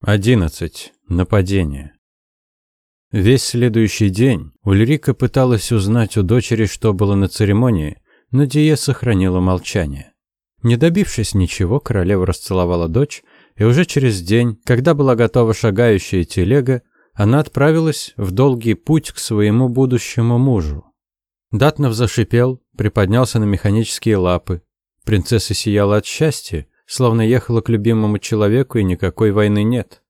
11. Нападение. Весь следующий день Ульрика пыталась узнать у дочери, что было на церемонии, но Дие сохранила молчание. Не добившись ничего, королева расцеловала дочь, и уже через день, когда была готова шагающая телега, она отправилась в долгий путь к своему будущему мужу. Датнов зашипел, приподнялся на механические лапы. Принцесса сияла от счастья, словно ехала к любимому человеку и никакой войны нет.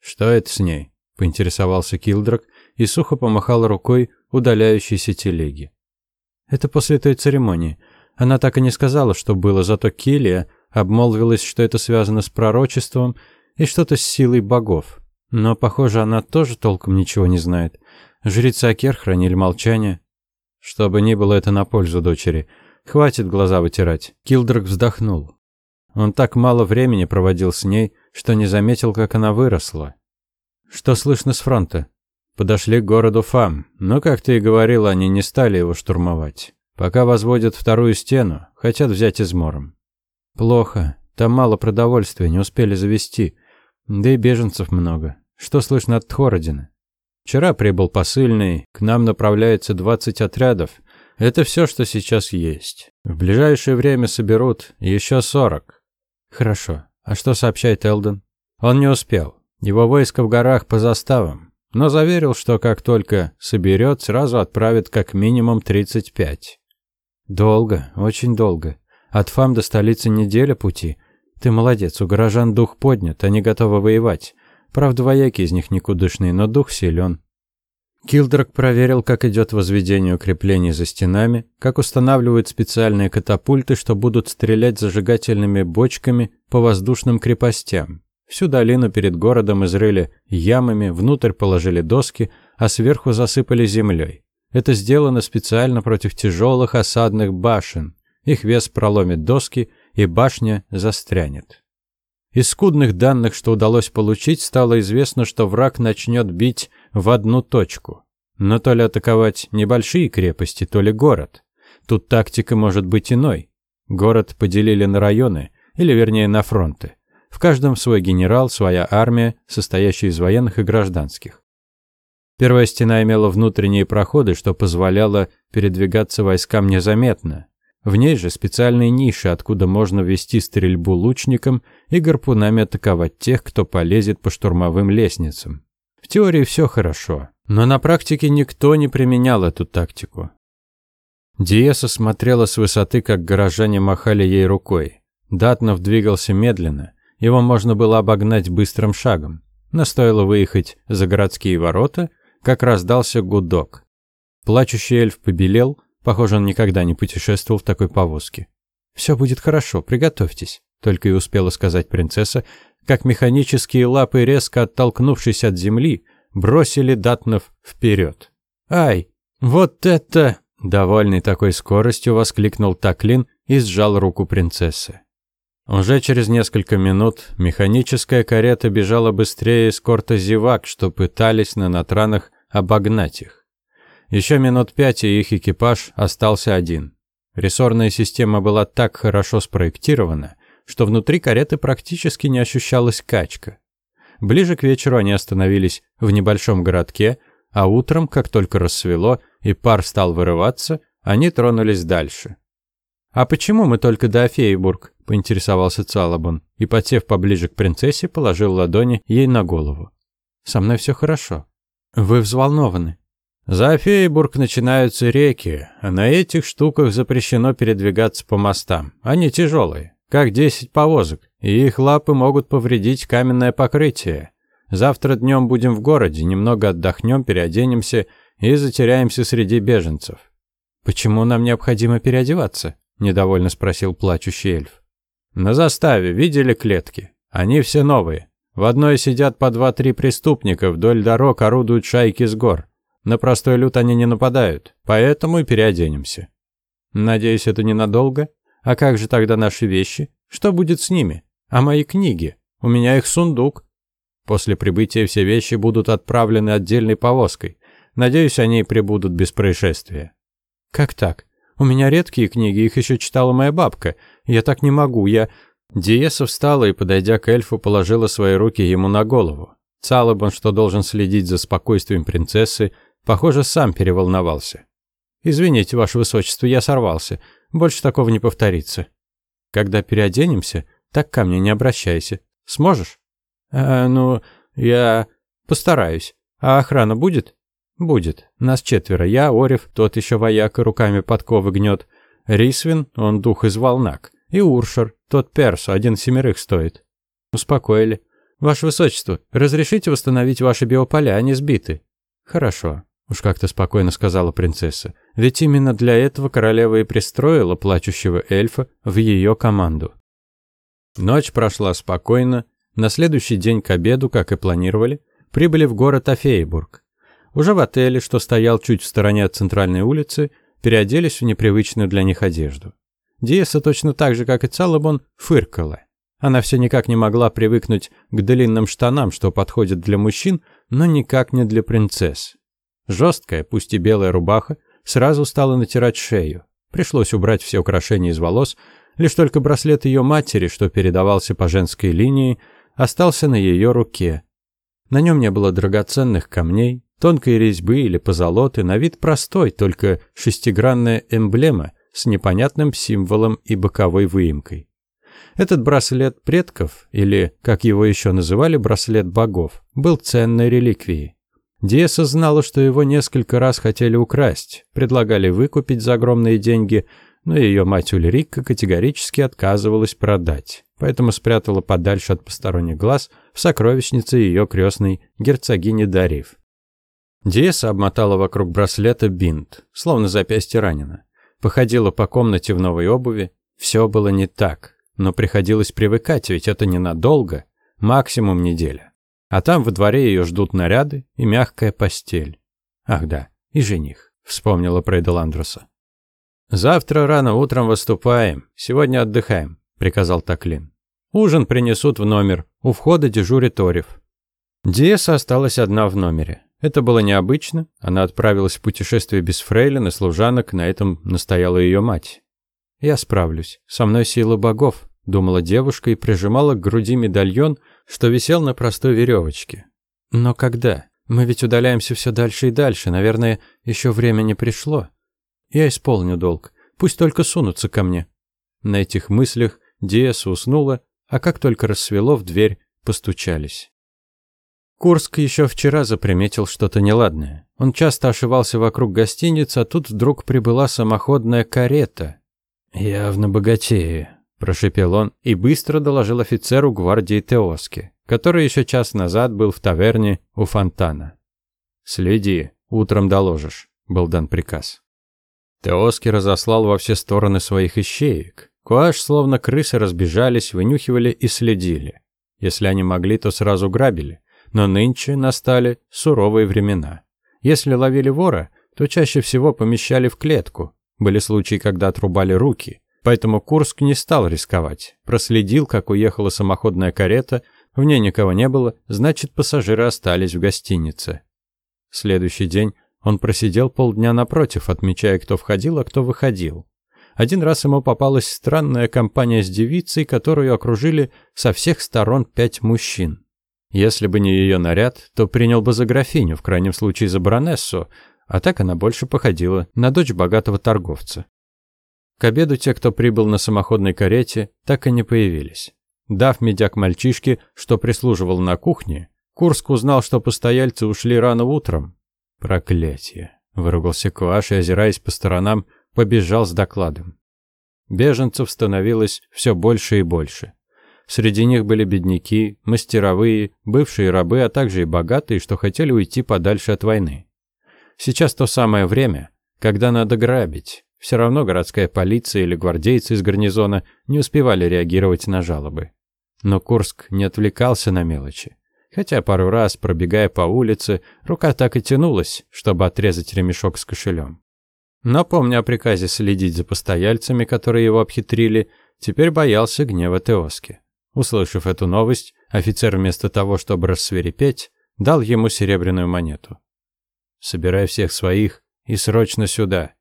«Что это с ней?» – поинтересовался Килдрак и сухо помахал рукой удаляющейся телеги. «Это после той церемонии. Она так и не сказала, что было, зато Килия обмолвилась, что это связано с пророчеством и что-то с силой богов. Но, похоже, она тоже толком ничего не знает. Жрицы Акер хранили молчание. Что бы ни было это на пользу дочери. Хватит глаза вытирать. Килдрак вздохнул. Он так мало времени проводил с ней, что не заметил, как она выросла. Что слышно с фронта? Подошли к городу Фам, но, как ты и говорил, они не стали его штурмовать. Пока возводят вторую стену, хотят взять измором. Плохо. Там мало продовольствия, не успели завести. Да и беженцев много. Что слышно от Тхородина? Вчера прибыл посыльный, к нам направляется 20 отрядов. Это все, что сейчас есть. В ближайшее время соберут еще 40. Хорошо. А что сообщает Элден? Он не успел. Его войско в горах по заставам, но заверил, что как только соберет, сразу отправит как минимум 35. Долго, очень долго. От Фам до столицы неделя пути. Ты молодец, у горожан дух поднят, они готовы воевать. Правда, вояки из них никудышные, но дух силен. Килдрак проверил, как идет возведение укреплений за стенами, как устанавливают специальные катапульты, что будут стрелять зажигательными бочками по воздушным крепостям. Всю долину перед городом изрыли ямами, внутрь положили доски, а сверху засыпали землей. Это сделано специально против тяжелых осадных башен. Их вес проломит доски, и башня застрянет. Из скудных данных, что удалось получить, стало известно, что враг начнет бить в одну точку. Но то ли атаковать небольшие крепости, то ли город. Тут тактика может быть иной. Город поделили на районы, или вернее на фронты. В каждом свой генерал, своя армия, состоящая из военных и гражданских. Первая стена имела внутренние проходы, что позволяло передвигаться войскам незаметно. В ней же специальные ниши, откуда можно вести стрельбу лучникам и гарпунами атаковать тех, кто полезет по штурмовым лестницам. В теории все хорошо, но на практике никто не применял эту тактику. Диеса смотрела с высоты, как горожане махали ей рукой. Датнов двигался медленно, его можно было обогнать быстрым шагом. Но стоило выехать за городские ворота, как раздался гудок. Плачущий эльф побелел, Похоже, он никогда не путешествовал в такой повозке. «Все будет хорошо, приготовьтесь», — только и успела сказать принцесса, как механические лапы, резко оттолкнувшись от земли, бросили Датнов вперед. «Ай, вот это!» — довольный такой скоростью воскликнул Таклин и сжал руку принцессы. Уже через несколько минут механическая карета бежала быстрее эскорта зевак, что пытались на натранах обогнать их. Еще минут пять, и их экипаж остался один. Рессорная система была так хорошо спроектирована, что внутри кареты практически не ощущалась качка. Ближе к вечеру они остановились в небольшом городке, а утром, как только рассвело и пар стал вырываться, они тронулись дальше. «А почему мы только до Афеебург?» – поинтересовался Цалабон и, подсев поближе к принцессе, положил ладони ей на голову. «Со мной все хорошо. Вы взволнованы. За Фейбург начинаются реки, а на этих штуках запрещено передвигаться по мостам. Они тяжелые, как 10 повозок, и их лапы могут повредить каменное покрытие. Завтра днем будем в городе, немного отдохнем, переоденемся и затеряемся среди беженцев. «Почему нам необходимо переодеваться?» – недовольно спросил плачущий эльф. «На заставе видели клетки? Они все новые. В одной сидят по два-три преступника, вдоль дорог орудуют шайки с гор. На простой люд они не нападают, поэтому и переоденемся. Надеюсь, это ненадолго? А как же тогда наши вещи? Что будет с ними? А мои книги? У меня их сундук. После прибытия все вещи будут отправлены отдельной повозкой. Надеюсь, они прибудут без происшествия. Как так? У меня редкие книги, их еще читала моя бабка. Я так не могу, я... Диеса встала и, подойдя к эльфу, положила свои руки ему на голову. Цалабан, что должен следить за спокойствием принцессы, похоже, сам переволновался. «Извините, ваше высочество, я сорвался. Больше такого не повторится. Когда переоденемся, так ко мне не обращайся. Сможешь?» «А, ну, я постараюсь. А охрана будет?» «Будет. Нас четверо. Я, Орев, тот еще вояк, руками подковы гнет. Рисвин, он дух из волнак. И Уршер, тот персу, один семерых стоит». Успокоили. «Ваше высочество, разрешите восстановить ваши биополя, они сбиты». «Хорошо», — уж как-то спокойно сказала принцесса. «Ведь именно для этого королева и пристроила плачущего эльфа в ее команду». Ночь прошла спокойно. На следующий день к обеду, как и планировали, прибыли в город Афейбург. Уже в отеле, что стоял чуть в стороне от центральной улицы, переоделись в непривычную для них одежду. Диеса точно так же, как и Цалабон, фыркала. Она все никак не могла привыкнуть к длинным штанам, что подходят для мужчин, но никак не для принцесс. Жесткая, пусть и белая рубаха, сразу стала натирать шею. Пришлось убрать все украшения из волос, лишь только браслет ее матери, что передавался по женской линии, остался на ее руке. На нем не было драгоценных камней, Тонкой резьбы или позолоты, на вид простой, только шестигранная эмблема с непонятным символом и боковой выемкой. Этот браслет предков, или, как его еще называли, браслет богов, был ценной реликвией. Диеса знала, что его несколько раз хотели украсть, предлагали выкупить за огромные деньги, но ее мать Ульрика категорически отказывалась продать, поэтому спрятала подальше от посторонних глаз в сокровищнице ее крестной герцогини Дарив. Диеса обмотала вокруг браслета бинт, словно запястье ранено. Походила по комнате в новой обуви. Все было не так, но приходилось привыкать, ведь это ненадолго, максимум неделя. А там во дворе ее ждут наряды и мягкая постель. Ах да, и жених, вспомнила про Эделандруса. «Завтра рано утром выступаем, сегодня отдыхаем», — приказал Таклин. «Ужин принесут в номер, у входа дежурит Орев». Диеса осталась одна в номере. Это было необычно. Она отправилась в путешествие без фрейлин и служанок, на этом настояла ее мать. «Я справлюсь. Со мной сила богов», — думала девушка и прижимала к груди медальон, что висел на простой веревочке. «Но когда? Мы ведь удаляемся все дальше и дальше. Наверное, еще время не пришло. Я исполню долг. Пусть только сунутся ко мне». На этих мыслях Диэса уснула, а как только рассвело, в дверь постучались. Курск еще вчера заприметил что-то неладное. Он часто ошивался вокруг гостиницы, а тут вдруг прибыла самоходная карета. «Явно богатеи», – прошепел он и быстро доложил офицеру гвардии Теоски, который еще час назад был в таверне у фонтана. «Следи, утром доложишь», – был дан приказ. Теоски разослал во все стороны своих ищеек. Куаш, словно крысы, разбежались, вынюхивали и следили. Если они могли, то сразу грабили. Но нынче настали суровые времена. Если ловили вора, то чаще всего помещали в клетку. Были случаи, когда отрубали руки. Поэтому Курск не стал рисковать. Проследил, как уехала самоходная карета, в ней никого не было, значит, пассажиры остались в гостинице. Следующий день он просидел полдня напротив, отмечая, кто входил, а кто выходил. Один раз ему попалась странная компания с девицей, которую окружили со всех сторон пять мужчин. Если бы не ее наряд, то принял бы за графиню, в крайнем случае за баронессу, а так она больше походила на дочь богатого торговца. К обеду те, кто прибыл на самоходной карете, так и не появились. Дав медяк мальчишке, что прислуживал на кухне, Курск узнал, что постояльцы ушли рано утром. «Проклятие!» – выругался Куаш и, озираясь по сторонам, побежал с докладом. Беженцев становилось все больше и больше. Среди них были бедняки, мастеровые, бывшие рабы, а также и богатые, что хотели уйти подальше от войны. Сейчас то самое время, когда надо грабить. Все равно городская полиция или гвардейцы из гарнизона не успевали реагировать на жалобы. Но Курск не отвлекался на мелочи. Хотя пару раз, пробегая по улице, рука так и тянулась, чтобы отрезать ремешок с кошелем. Но, помня о приказе следить за постояльцами, которые его обхитрили, теперь боялся гнева Теоски. Услышав эту новость, офицер вместо того, чтобы рассверепеть, дал ему серебряную монету. «Собирай всех своих и срочно сюда».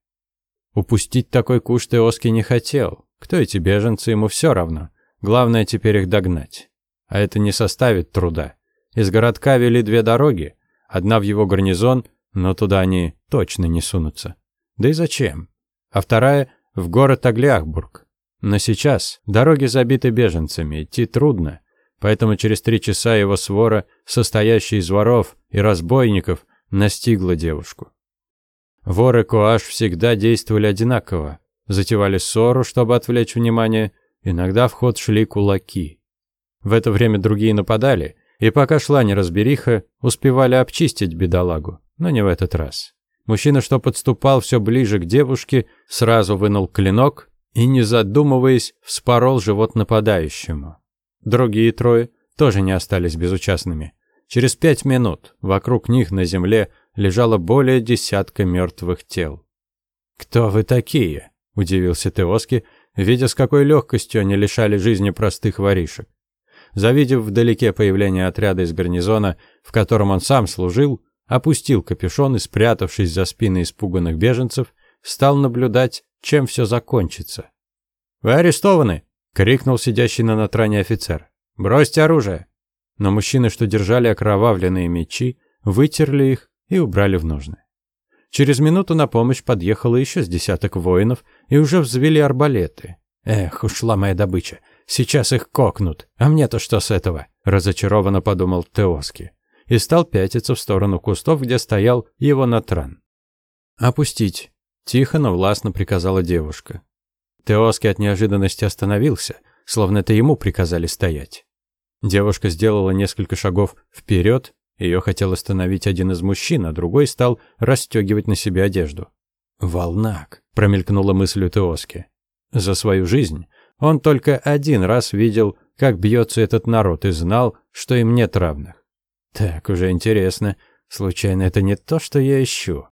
Упустить такой куш Теоски не хотел. Кто эти беженцы, ему все равно. Главное теперь их догнать. А это не составит труда. Из городка вели две дороги. Одна в его гарнизон, но туда они точно не сунутся. Да и зачем? А вторая – в город Аглиахбург. Но сейчас дороги забиты беженцами, идти трудно. Поэтому через три часа его свора, состоящая из воров и разбойников, настигла девушку. Воры Коаш всегда действовали одинаково. Затевали ссору, чтобы отвлечь внимание, иногда в ход шли кулаки. В это время другие нападали, и пока шла неразбериха, успевали обчистить бедолагу, но не в этот раз. Мужчина, что подступал все ближе к девушке, сразу вынул клинок и, не задумываясь, вспорол живот нападающему. Другие трое тоже не остались безучастными. Через пять минут вокруг них на земле лежало более десятка мертвых тел. «Кто вы такие?» – удивился Теоски, видя, с какой легкостью они лишали жизни простых воришек. Завидев вдалеке появление отряда из гарнизона, в котором он сам служил, опустил капюшон и, спрятавшись за спины испуганных беженцев, стал наблюдать, чем все закончится. «Вы арестованы!» — крикнул сидящий на натране офицер. «Бросьте оружие!» Но мужчины, что держали окровавленные мечи, вытерли их и убрали в ножны. Через минуту на помощь подъехало еще с десяток воинов и уже взвели арбалеты. Эх, ушла моя добыча. Сейчас их кокнут. А мне-то что с этого? Разочарованно подумал Теоски. И стал пятиться в сторону кустов, где стоял его натран. «Опустить!» – тихо, но властно приказала девушка. Теоски от неожиданности остановился, словно это ему приказали стоять. Девушка сделала несколько шагов вперед, ее хотел остановить один из мужчин, а другой стал расстегивать на себе одежду. «Волнак», – промелькнула мысль у Теоски. За свою жизнь он только один раз видел, как бьется этот народ, и знал, что им нет равных. Так, уже интересно. Случайно это не то, что я ищу?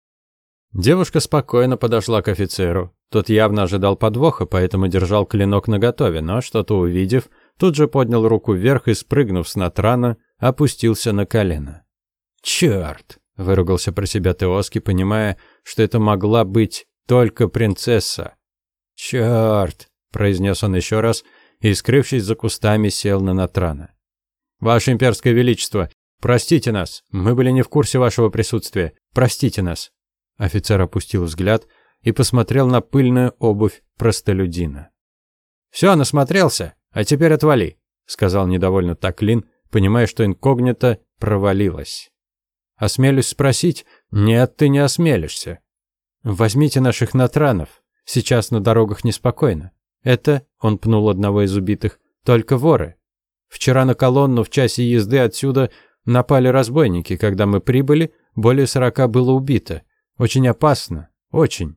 Девушка спокойно подошла к офицеру. Тот явно ожидал подвоха, поэтому держал клинок наготове, но, что-то увидев, тут же поднял руку вверх и, спрыгнув с натрана, опустился на колено. «Черт!» – выругался про себя Теоски, понимая, что это могла быть только принцесса. «Черт!» – произнес он еще раз и, скрывшись за кустами, сел на Натрана. «Ваше имперское величество, простите нас, мы были не в курсе вашего присутствия, простите нас». Офицер опустил взгляд и посмотрел на пыльную обувь простолюдина. «Все, насмотрелся, а теперь отвали», — сказал недовольно Таклин, понимая, что инкогнито провалилась. «Осмелюсь спросить?» «Нет, ты не осмелишься. Возьмите наших натранов, Сейчас на дорогах неспокойно. Это, он пнул одного из убитых, только воры. Вчера на колонну в часе езды отсюда напали разбойники. Когда мы прибыли, более сорока было убито. Очень опасно. Очень.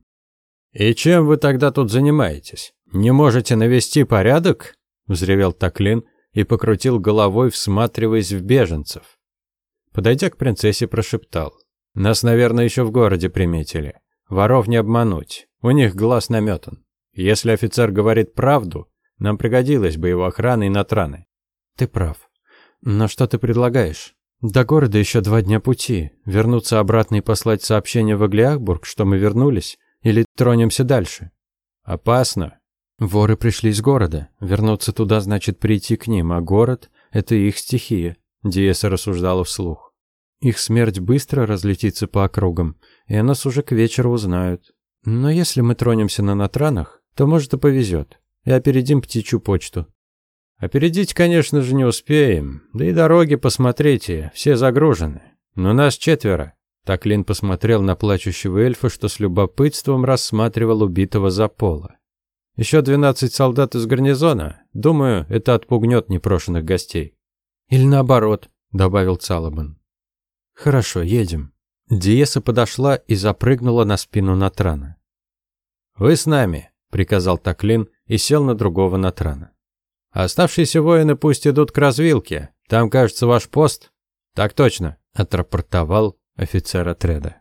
«И чем вы тогда тут занимаетесь? Не можете навести порядок?» – взревел Таклин и покрутил головой, всматриваясь в беженцев. Подойдя к принцессе, прошептал. «Нас, наверное, еще в городе приметили. Воров не обмануть. У них глаз наметан. Если офицер говорит правду, нам пригодилась бы его охрана и натраны. Ты прав. Но что ты предлагаешь? До города еще два дня пути. Вернуться обратно и послать сообщение в Аглиахбург, что мы вернулись, или тронемся дальше? Опасно. Воры пришли из города. Вернуться туда значит прийти к ним, а город — это их стихия. Диеса рассуждала вслух. Их смерть быстро разлетится по округам, и о нас уже к вечеру узнают. Но если мы тронемся на натранах, то, может, и повезет. И опередим птичью почту. Опередить, конечно же, не успеем. Да и дороги, посмотрите, все загружены. Но нас четверо. Таклин посмотрел на плачущего эльфа, что с любопытством рассматривал убитого за пола. Еще двенадцать солдат из гарнизона. Думаю, это отпугнет непрошенных гостей. Или наоборот, добавил Цалабан. Хорошо, едем. Диеса подошла и запрыгнула на спину Натрана. «Вы с нами», — приказал Таклин и сел на другого Натрана. «Оставшиеся воины пусть идут к развилке. Там, кажется, ваш пост». «Так точно», — отрапортовал офицер отряда.